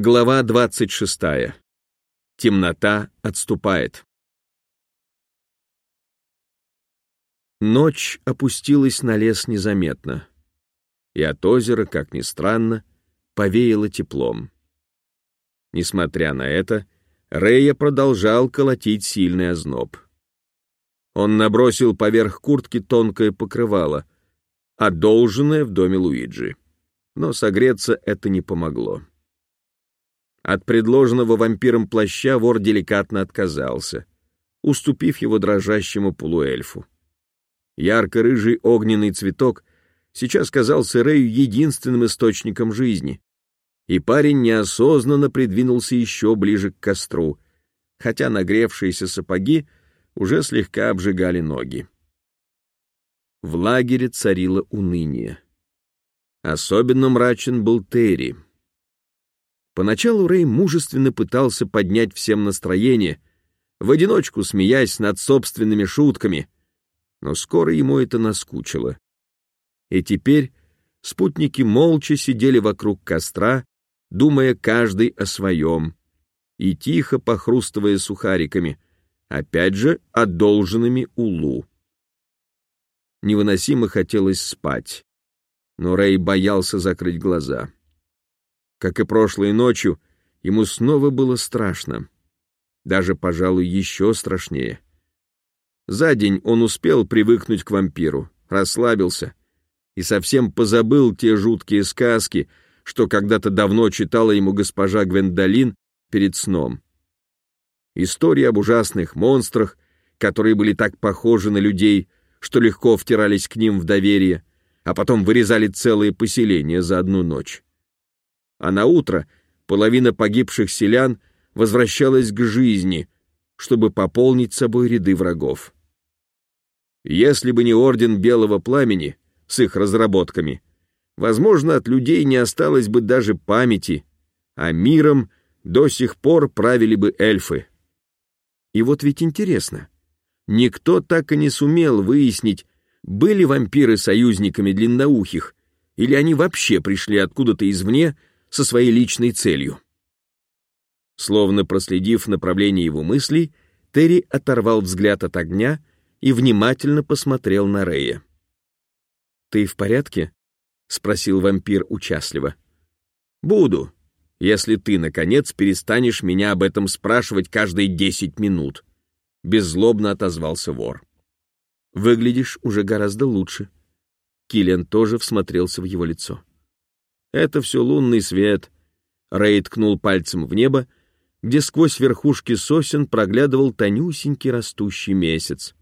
Глава 26. Темнота отступает. Ночь опустилась на лес незаметно, и от озера, как ни странно, повеяло теплом. Несмотря на это, Рэя продолжал колотить сильный озноб. Он набросил поверх куртки тонкое покрывало, одолженное в доме Луиджи. Но согреться это не помогло. От предложенного вампиром плаща вор деликатно отказался, уступив его дрожащему полуэльфу. Ярко-рыжий огненный цветок сейчас казался Рэю единственным источником жизни, и парень неосознанно придвинулся еще ближе к костру, хотя нагревшиеся сапоги уже слегка обжигали ноги. В лагере царило уныние. Особенно мрачен был Терри — Поначалу Рэй мужественно пытался поднять всем настроение, в одиночку смеясь над собственными шутками, но скоро ему это наскучило. И теперь спутники молча сидели вокруг костра, думая каждый о своем, и тихо похрустывая сухариками, опять же одолженными Улу. Невыносимо хотелось спать, но Рэй боялся закрыть глаза. Как и прошлой ночью, ему снова было страшно. Даже, пожалуй, еще страшнее. За день он успел привыкнуть к вампиру, расслабился и совсем позабыл те жуткие сказки, что когда-то давно читала ему госпожа Гвендолин перед сном. Истории об ужасных монстрах, которые были так похожи на людей, что легко втирались к ним в доверие, а потом вырезали целые поселения за одну ночь а на утро половина погибших селян возвращалась к жизни, чтобы пополнить собой ряды врагов. Если бы не орден Белого Пламени с их разработками, возможно, от людей не осталось бы даже памяти, а миром до сих пор правили бы эльфы. И вот ведь интересно, никто так и не сумел выяснить, были вампиры союзниками длинноухих, или они вообще пришли откуда-то извне со своей личной целью. Словно проследив направление его мыслей, Терри оторвал взгляд от огня и внимательно посмотрел на Рея. «Ты в порядке?» — спросил вампир участливо. «Буду, если ты, наконец, перестанешь меня об этом спрашивать каждые десять минут», — беззлобно отозвался вор. «Выглядишь уже гораздо лучше». Киллиан тоже всмотрелся в его лицо. Это все лунный свет. Рэй ткнул пальцем в небо, где сквозь верхушки сосен проглядывал тонюсенький растущий месяц.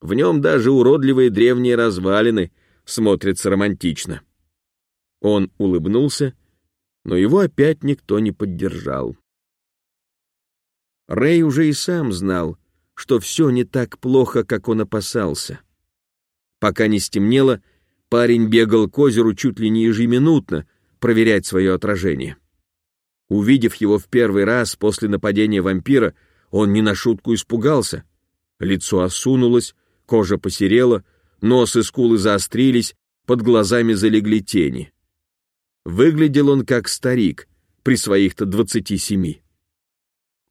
В нем даже уродливые древние развалины смотрятся романтично. Он улыбнулся, но его опять никто не поддержал. Рэй уже и сам знал, что все не так плохо, как он опасался. Пока не стемнело, Парень бегал к озеру чуть ли не ежеминутно, проверять свое отражение. Увидев его в первый раз после нападения вампира, он не на шутку испугался. Лицо осунулось, кожа посерела, нос и скулы заострились, под глазами залегли тени. Выглядел он как старик при своих-то двадцати семи.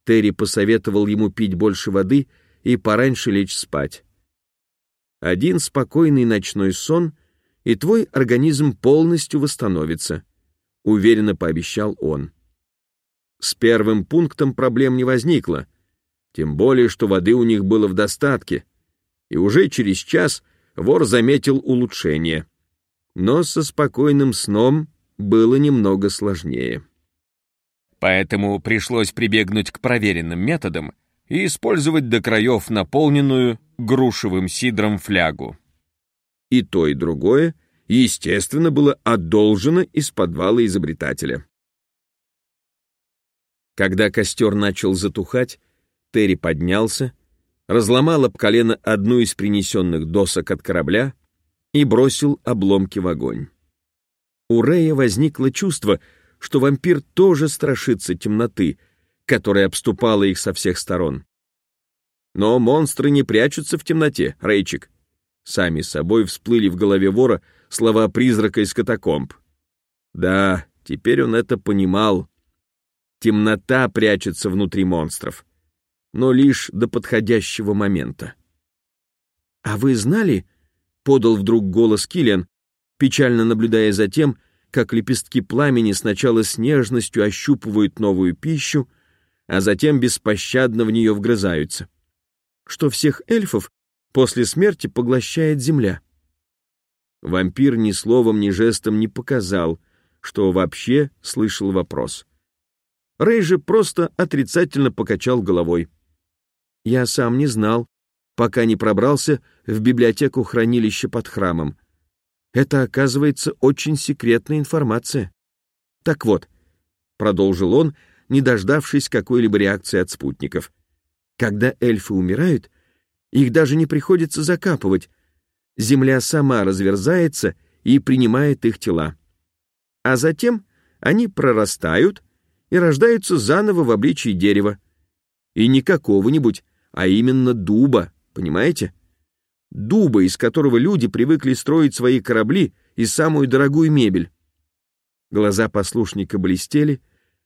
Терри посоветовал ему пить больше воды и пораньше лечь спать. Один спокойный ночной сон и твой организм полностью восстановится, уверенно пообещал он. С первым пунктом проблем не возникло, тем более, что воды у них было в достатке, и уже через час вор заметил улучшение. Но со спокойным сном было немного сложнее. Поэтому пришлось прибегнуть к проверенным методам и использовать до краев наполненную грушевым сидром флягу. И то, и другое, естественно, было одолжено из подвала изобретателя. Когда костер начал затухать, Терри поднялся, разломал об колено одну из принесенных досок от корабля и бросил обломки в огонь. У Рэя возникло чувство, что вампир тоже страшится темноты, которая обступала их со всех сторон. Но монстры не прячутся в темноте, Рейчик. Сами собой всплыли в голове вора слова призрака из катакомб. Да, теперь он это понимал. Темнота прячется внутри монстров, но лишь до подходящего момента. «А вы знали?» — подал вдруг голос Киллиан, печально наблюдая за тем, как лепестки пламени сначала с нежностью ощупывают новую пищу, а затем беспощадно в нее вгрызаются. Что всех эльфов после смерти поглощает земля. Вампир ни словом, ни жестом не показал, что вообще слышал вопрос. Рэй же просто отрицательно покачал головой. Я сам не знал, пока не пробрался в библиотеку хранилища под храмом. Это, оказывается, очень секретная информация. Так вот, продолжил он, не дождавшись какой-либо реакции от спутников. Когда эльфы умирают, их даже не приходится закапывать. Земля сама разверзается и принимает их тела. А затем они прорастают и рождаются заново в обличии дерева. И не какого-нибудь, а именно дуба, понимаете? Дуба, из которого люди привыкли строить свои корабли и самую дорогую мебель. Глаза послушника блестели,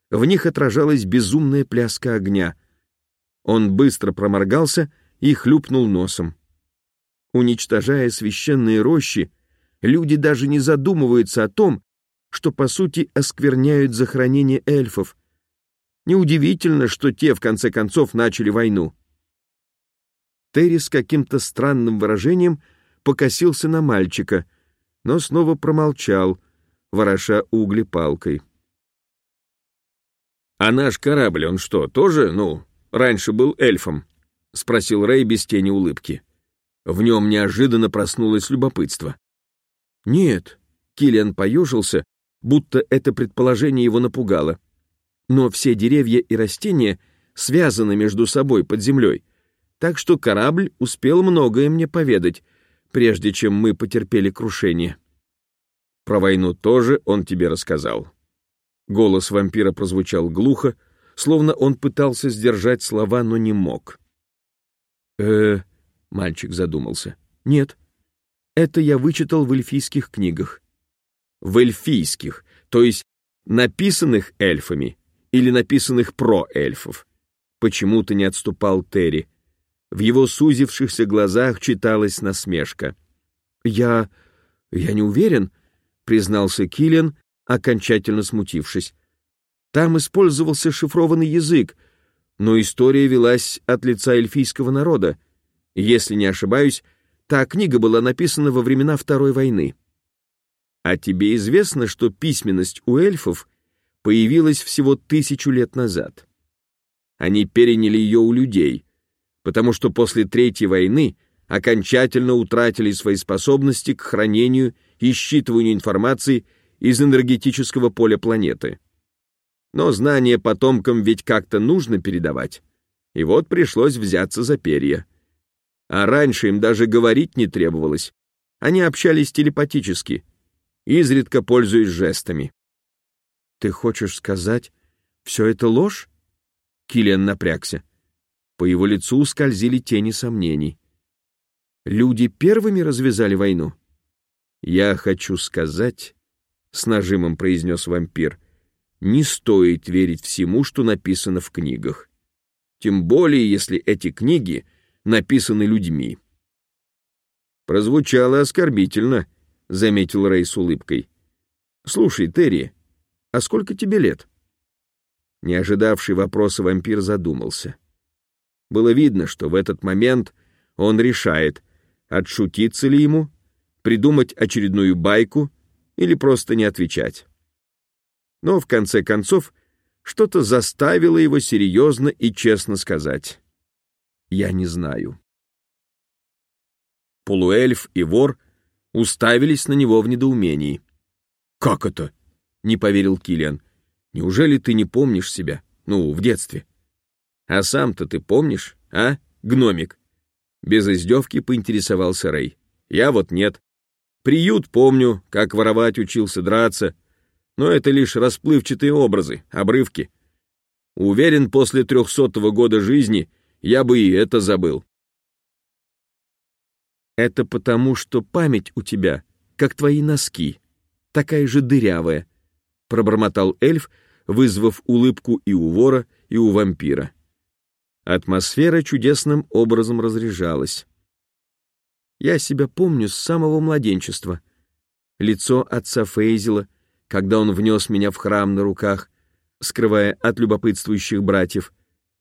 в них отражалась безумная пляска огня. Он быстро проморгался и хлюпнул носом. Уничтожая священные рощи, люди даже не задумываются о том, что по сути оскверняют захоронение эльфов. Неудивительно, что те в конце концов начали войну. Терри с каким-то странным выражением покосился на мальчика, но снова промолчал, вороша угли палкой. «А наш корабль, он что, тоже, ну, раньше был эльфом?» — спросил Рэй без тени улыбки. В нем неожиданно проснулось любопытство. «Нет», — Киллиан поежился, будто это предположение его напугало. «Но все деревья и растения связаны между собой под землей, так что корабль успел многое мне поведать, прежде чем мы потерпели крушение». «Про войну тоже он тебе рассказал», Голос вампира прозвучал глухо, словно он пытался сдержать слова, но не мог. Э мальчик задумался. «Нет, это я вычитал в эльфийских книгах». «В эльфийских, то есть написанных эльфами или написанных про эльфов?» Почему-то не отступал Терри. В его сузившихся глазах читалась насмешка. «Я... я не уверен», — признался Киллиан, окончательно смутившись. Там использовался шифрованный язык, но история велась от лица эльфийского народа. Если не ошибаюсь, та книга была написана во времена Второй войны. А тебе известно, что письменность у эльфов появилась всего тысячу лет назад? Они переняли ее у людей, потому что после Третьей войны окончательно утратили свои способности к хранению и считыванию информации из энергетического поля планеты. Но знания потомкам ведь как-то нужно передавать. И вот пришлось взяться за перья. А раньше им даже говорить не требовалось. Они общались телепатически, изредка пользуясь жестами. «Ты хочешь сказать, все это ложь?» Киллиан напрягся. По его лицу скользили тени сомнений. «Люди первыми развязали войну?» «Я хочу сказать, с нажимом произнес вампир, не стоит верить всему, что написано в книгах. Тем более, если эти книги написаны людьми. Прозвучало оскорбительно, заметил Рэй с улыбкой. Слушай, Терри, а сколько тебе лет? Не ожидавший вопроса вампир задумался. Было видно, что в этот момент он решает, отшутиться ли ему, придумать очередную байку или просто не отвечать. Но в конце концов что-то заставило его серьезно и честно сказать: "Я не знаю". Полуэльф и вор уставились на него в недоумении. "Как это?" не поверил Килиан. "Неужели ты не помнишь себя? Ну, в детстве?" "А сам-то ты помнишь, а, гномик?" Без издевки поинтересовался Рэй. "Я вот нет. Приют помню, как воровать учился драться, но это лишь расплывчатые образы, обрывки. Уверен, после трехсотого года жизни я бы и это забыл. Это потому, что память у тебя, как твои носки, такая же дырявая, пробормотал эльф, вызвав улыбку и у вора, и у вампира. Атмосфера чудесным образом разряжалась. Я себя помню с самого младенчества. Лицо отца Фейзела, когда он внес меня в храм на руках, скрывая от любопытствующих братьев,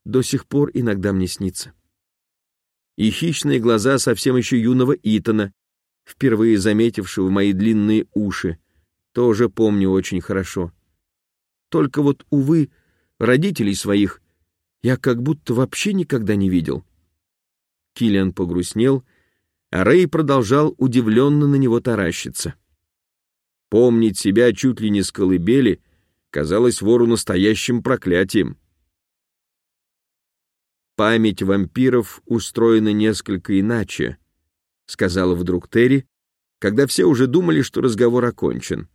до сих пор иногда мне снится. И хищные глаза совсем еще юного Итана, впервые заметившего мои длинные уши, тоже помню очень хорошо. Только вот, увы, родителей своих я как будто вообще никогда не видел. Киллиан погрустнел, а Рэй продолжал удивленно на него таращиться. Помнить себя чуть ли не с колыбели казалось вору настоящим проклятием. «Память вампиров устроена несколько иначе», — сказала вдруг Терри, когда все уже думали, что разговор окончен.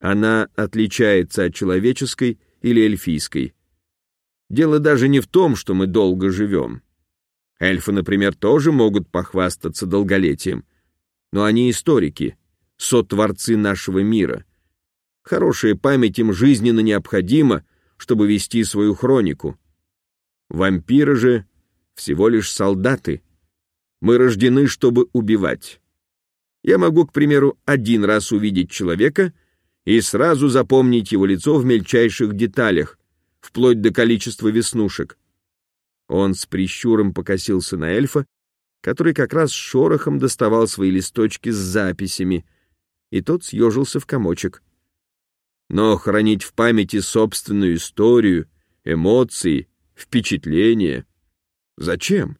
Она отличается от человеческой или эльфийской. Дело даже не в том, что мы долго живем. Эльфы, например, тоже могут похвастаться долголетием, но они историки, сотворцы нашего мира. Хорошая память им жизненно необходима, чтобы вести свою хронику. Вампиры же всего лишь солдаты. Мы рождены, чтобы убивать. Я могу, к примеру, один раз увидеть человека — и сразу запомнить его лицо в мельчайших деталях, вплоть до количества веснушек. Он с прищуром покосился на эльфа, который как раз шорохом доставал свои листочки с записями, и тот съежился в комочек. Но хранить в памяти собственную историю, эмоции, впечатления — зачем?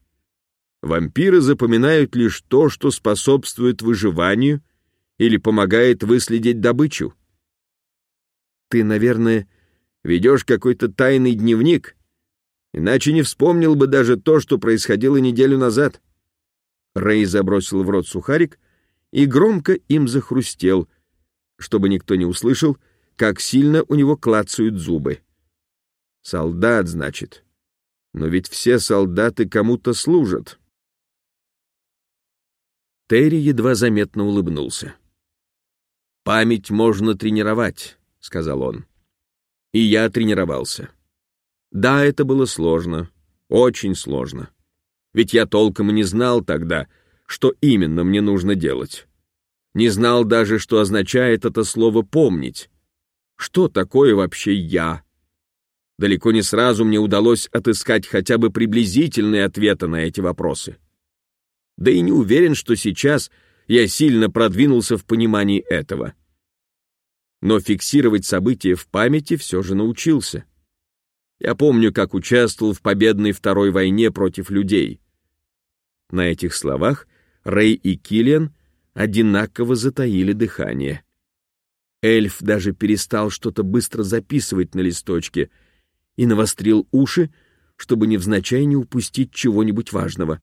Вампиры запоминают лишь то, что способствует выживанию или помогает выследить добычу. Ты, наверное, ведешь какой-то тайный дневник, иначе не вспомнил бы даже то, что происходило неделю назад. Рэй забросил в рот сухарик и громко им захрустел, чтобы никто не услышал, как сильно у него клацают зубы. Солдат, значит. Но ведь все солдаты кому-то служат. Терри едва заметно улыбнулся. Память можно тренировать сказал он. И я тренировался. Да, это было сложно, очень сложно. Ведь я толком и не знал тогда, что именно мне нужно делать. Не знал даже, что означает это слово «помнить». Что такое вообще «я»? Далеко не сразу мне удалось отыскать хотя бы приблизительные ответы на эти вопросы. Да и не уверен, что сейчас я сильно продвинулся в понимании этого но фиксировать события в памяти все же научился. Я помню, как участвовал в победной Второй войне против людей. На этих словах Рэй и Киллиан одинаково затаили дыхание. Эльф даже перестал что-то быстро записывать на листочке и навострил уши, чтобы невзначай не упустить чего-нибудь важного.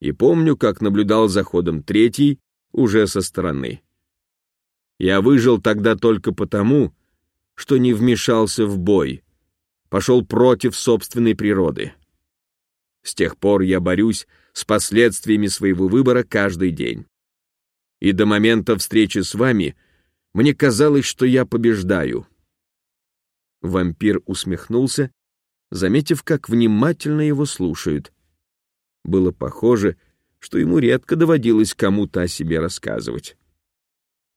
И помню, как наблюдал за ходом третий уже со стороны. Я выжил тогда только потому, что не вмешался в бой, пошел против собственной природы. С тех пор я борюсь с последствиями своего выбора каждый день. И до момента встречи с вами мне казалось, что я побеждаю. Вампир усмехнулся, заметив, как внимательно его слушают. Было похоже, что ему редко доводилось кому-то о себе рассказывать.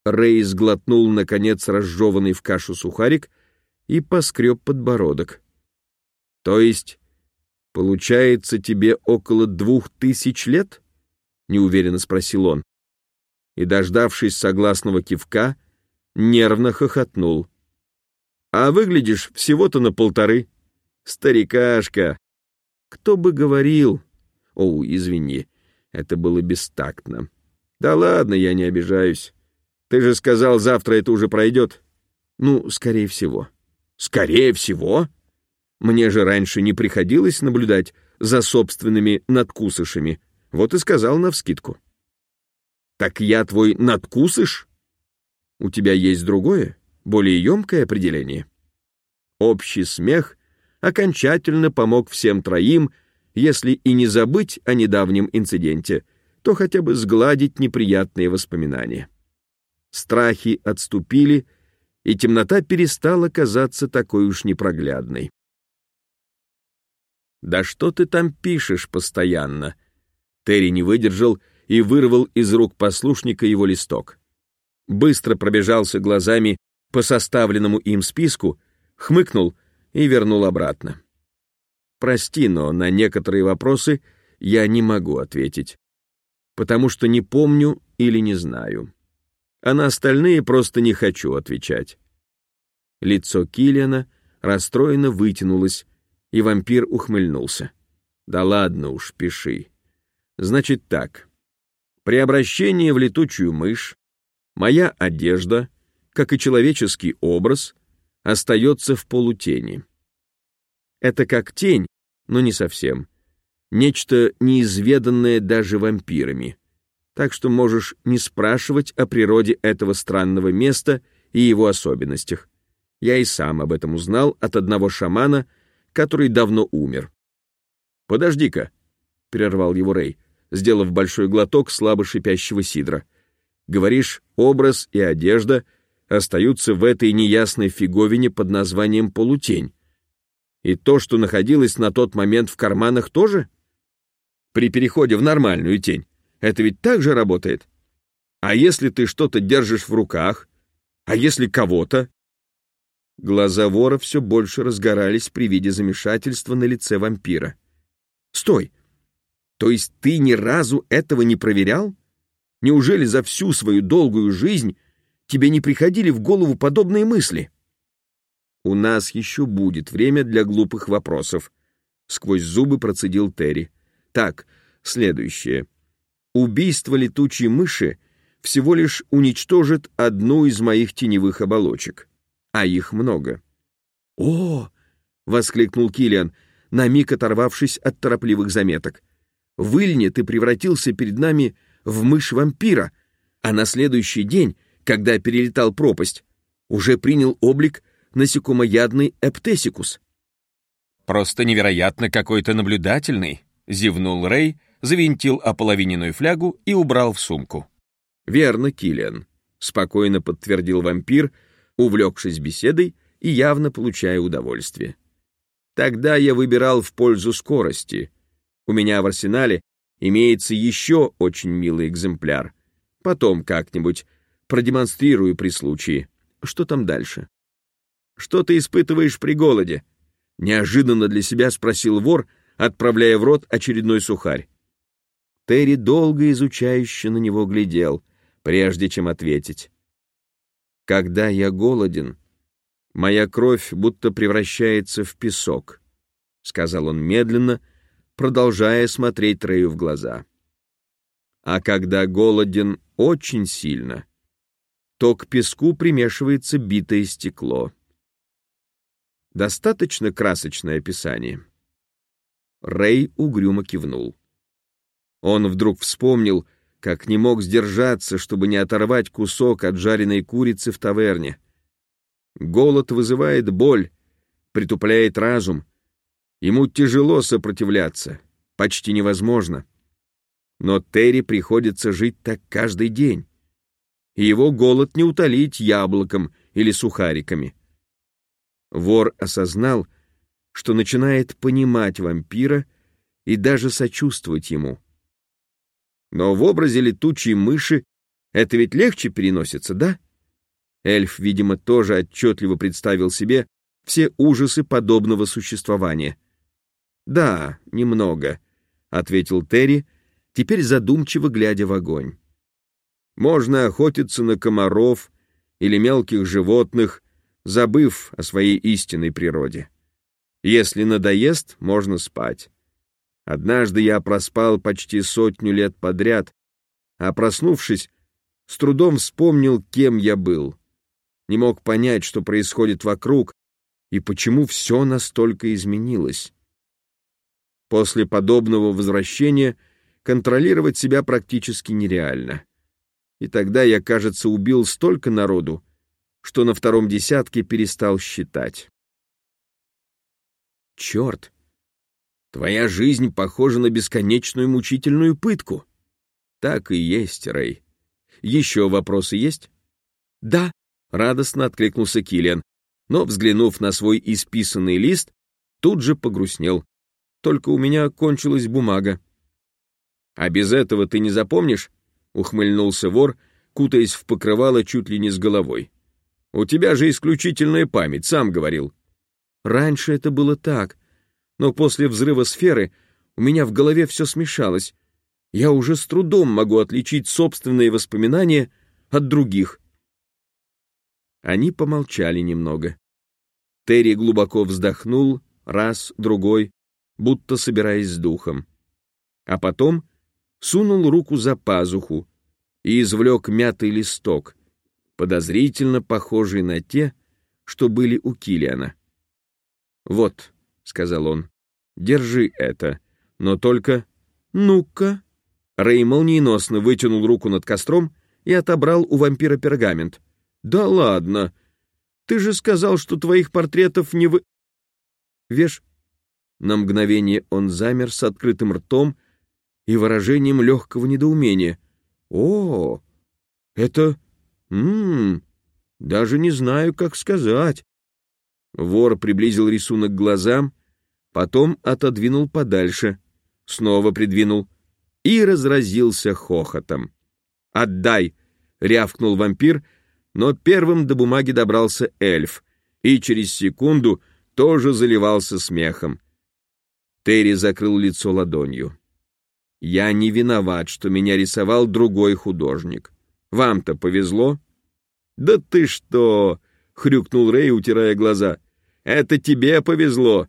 Рэй сглотнул, наконец, разжеванный в кашу сухарик и поскреб подбородок. «То есть, получается, тебе около двух тысяч лет?» — неуверенно спросил он. И, дождавшись согласного кивка, нервно хохотнул. «А выглядишь всего-то на полторы. Старикашка! Кто бы говорил...» «О, извини, это было бестактно. Да ладно, я не обижаюсь. Ты же сказал, завтра это уже пройдет. Ну, скорее всего. Скорее всего? Мне же раньше не приходилось наблюдать за собственными надкусышами. Вот и сказал навскидку. Так я твой надкусыш? У тебя есть другое, более емкое определение? Общий смех окончательно помог всем троим, если и не забыть о недавнем инциденте, то хотя бы сгладить неприятные воспоминания. Страхи отступили, и темнота перестала казаться такой уж непроглядной. «Да что ты там пишешь постоянно?» Терри не выдержал и вырвал из рук послушника его листок. Быстро пробежался глазами по составленному им списку, хмыкнул и вернул обратно. «Прости, но на некоторые вопросы я не могу ответить, потому что не помню или не знаю. А на остальные просто не хочу отвечать». Лицо Килиана расстроенно вытянулось, и вампир ухмыльнулся. «Да ладно уж, пиши. Значит так. При обращении в летучую мышь моя одежда, как и человеческий образ, остается в полутени. Это как тень, но не совсем. Нечто неизведанное даже вампирами. Так что можешь не спрашивать о природе этого странного места и его особенностях. Я и сам об этом узнал от одного шамана, который давно умер. «Подожди-ка», — прервал его Рэй, сделав большой глоток слабо шипящего сидра. «Говоришь, образ и одежда остаются в этой неясной фиговине под названием полутень. И то, что находилось на тот момент в карманах, тоже? При переходе в нормальную тень. Это ведь так же работает? А если ты что-то держишь в руках? А если кого-то? Глаза вора все больше разгорались при виде замешательства на лице вампира. «Стой! То есть ты ни разу этого не проверял? Неужели за всю свою долгую жизнь тебе не приходили в голову подобные мысли?» «У нас еще будет время для глупых вопросов», — сквозь зубы процедил Терри. «Так, следующее. Убийство летучей мыши всего лишь уничтожит одну из моих теневых оболочек а их много. «О!» — воскликнул Килиан, на миг оторвавшись от торопливых заметок. «В Ильне ты превратился перед нами в мышь-вампира, а на следующий день, когда перелетал пропасть, уже принял облик насекомоядный эптесикус». «Просто невероятно какой то наблюдательный», — зевнул Рэй, завинтил ополовиненную флягу и убрал в сумку. «Верно, Килиан», — спокойно подтвердил вампир, — увлекшись беседой и явно получая удовольствие. Тогда я выбирал в пользу скорости. У меня в арсенале имеется еще очень милый экземпляр. Потом как-нибудь продемонстрирую при случае. Что там дальше? Что ты испытываешь при голоде? Неожиданно для себя спросил вор, отправляя в рот очередной сухарь. Терри долго изучающе на него глядел, прежде чем ответить. Когда я голоден, моя кровь будто превращается в песок, сказал он медленно, продолжая смотреть Рэю в глаза. А когда голоден очень сильно, то к песку примешивается битое стекло. Достаточно красочное описание. Рэй угрюмо кивнул. Он вдруг вспомнил, как не мог сдержаться, чтобы не оторвать кусок от жареной курицы в таверне. Голод вызывает боль, притупляет разум. Ему тяжело сопротивляться, почти невозможно. Но Терри приходится жить так каждый день. И его голод не утолить яблоком или сухариками. Вор осознал, что начинает понимать вампира и даже сочувствовать ему. Но в образе летучей мыши это ведь легче переносится, да? Эльф, видимо, тоже отчетливо представил себе все ужасы подобного существования. «Да, немного», — ответил Терри, теперь задумчиво глядя в огонь. «Можно охотиться на комаров или мелких животных, забыв о своей истинной природе. Если надоест, можно спать. Однажды я проспал почти сотню лет подряд, а проснувшись, с трудом вспомнил, кем я был. Не мог понять, что происходит вокруг и почему все настолько изменилось. После подобного возвращения контролировать себя практически нереально. И тогда я, кажется, убил столько народу, что на втором десятке перестал считать. Черт! Твоя жизнь похожа на бесконечную мучительную пытку. Так и есть, Рэй. Еще вопросы есть? Да, Радостно откликнулся Киллиан, но, взглянув на свой исписанный лист, тут же погрустнел. Только у меня кончилась бумага. «А без этого ты не запомнишь?» — ухмыльнулся вор, кутаясь в покрывало чуть ли не с головой. «У тебя же исключительная память, сам говорил». «Раньше это было так, но после взрыва сферы у меня в голове все смешалось. Я уже с трудом могу отличить собственные воспоминания от других». Они помолчали немного. Терри глубоко вздохнул, раз, другой, будто собираясь с духом. А потом сунул руку за пазуху и извлек мятый листок, подозрительно похожий на те, что были у Килиана. «Вот», — сказал он, — «держи это, но только...» «Ну-ка!» Рэй молниеносно вытянул руку над костром и отобрал у вампира пергамент. «Да ладно! Ты же сказал, что твоих портретов не вы...» Веш... На мгновение он замер с открытым ртом и выражением легкого недоумения. «О, это... Ммм... Даже не знаю, как сказать». Вор приблизил рисунок к глазам, потом отодвинул подальше, снова придвинул и разразился хохотом. «Отдай!» — рявкнул вампир, но первым до бумаги добрался эльф и через секунду тоже заливался смехом. Терри закрыл лицо ладонью. «Я не виноват, что меня рисовал другой художник. Вам-то повезло?» «Да ты что!» — хрюкнул Рэй, утирая глаза. «Это тебе повезло.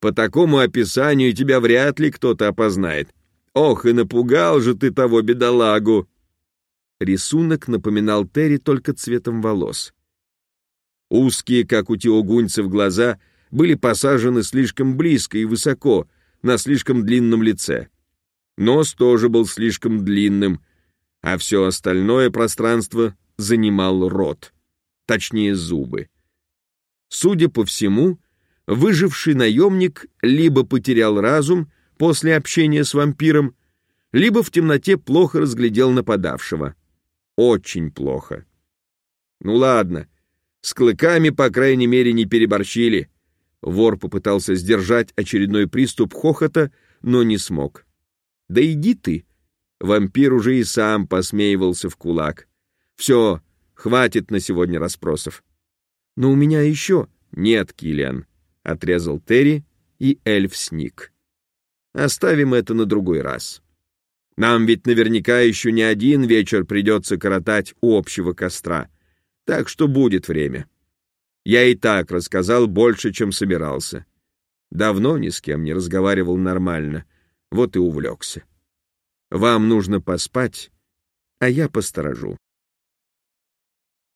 По такому описанию тебя вряд ли кто-то опознает. Ох, и напугал же ты того бедолагу!» Рисунок напоминал Терри только цветом волос. Узкие, как у теогуньцев, глаза были посажены слишком близко и высоко, на слишком длинном лице. Нос тоже был слишком длинным, а все остальное пространство занимал рот, точнее зубы. Судя по всему, выживший наемник либо потерял разум после общения с вампиром, либо в темноте плохо разглядел нападавшего. Очень плохо. Ну ладно, с клыками, по крайней мере, не переборщили. Вор попытался сдержать очередной приступ хохота, но не смог. «Да иди ты!» Вампир уже и сам посмеивался в кулак. «Все, хватит на сегодня расспросов». «Но у меня еще...» «Нет, Киллиан», — отрезал Терри, и эльф сник. «Оставим это на другой раз. Нам ведь наверняка еще не один вечер придется коротать у общего костра, так что будет время». Я и так рассказал больше, чем собирался. Давно ни с кем не разговаривал нормально, вот и увлекся. Вам нужно поспать, а я посторожу.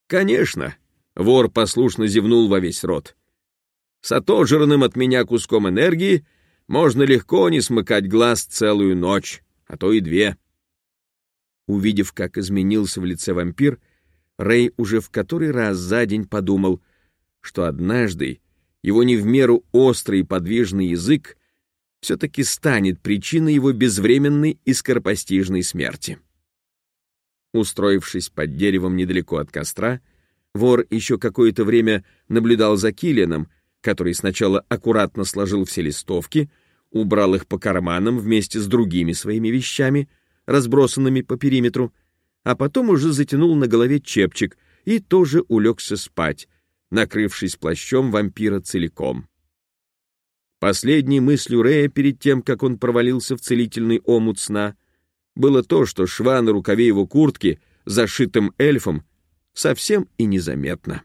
Конечно, вор послушно зевнул во весь рот. С отожранным от меня куском энергии можно легко не смыкать глаз целую ночь, а то и две. Увидев, как изменился в лице вампир, Рэй уже в который раз за день подумал — что однажды его не в меру острый и подвижный язык все-таки станет причиной его безвременной и скоропостижной смерти. Устроившись под деревом недалеко от костра, вор еще какое-то время наблюдал за Киллианом, который сначала аккуратно сложил все листовки, убрал их по карманам вместе с другими своими вещами, разбросанными по периметру, а потом уже затянул на голове чепчик и тоже улегся спать, накрывшись плащом вампира целиком. Последней мыслью Рея перед тем, как он провалился в целительный омут сна, было то, что шва на рукаве его куртки, зашитым эльфом, совсем и незаметно.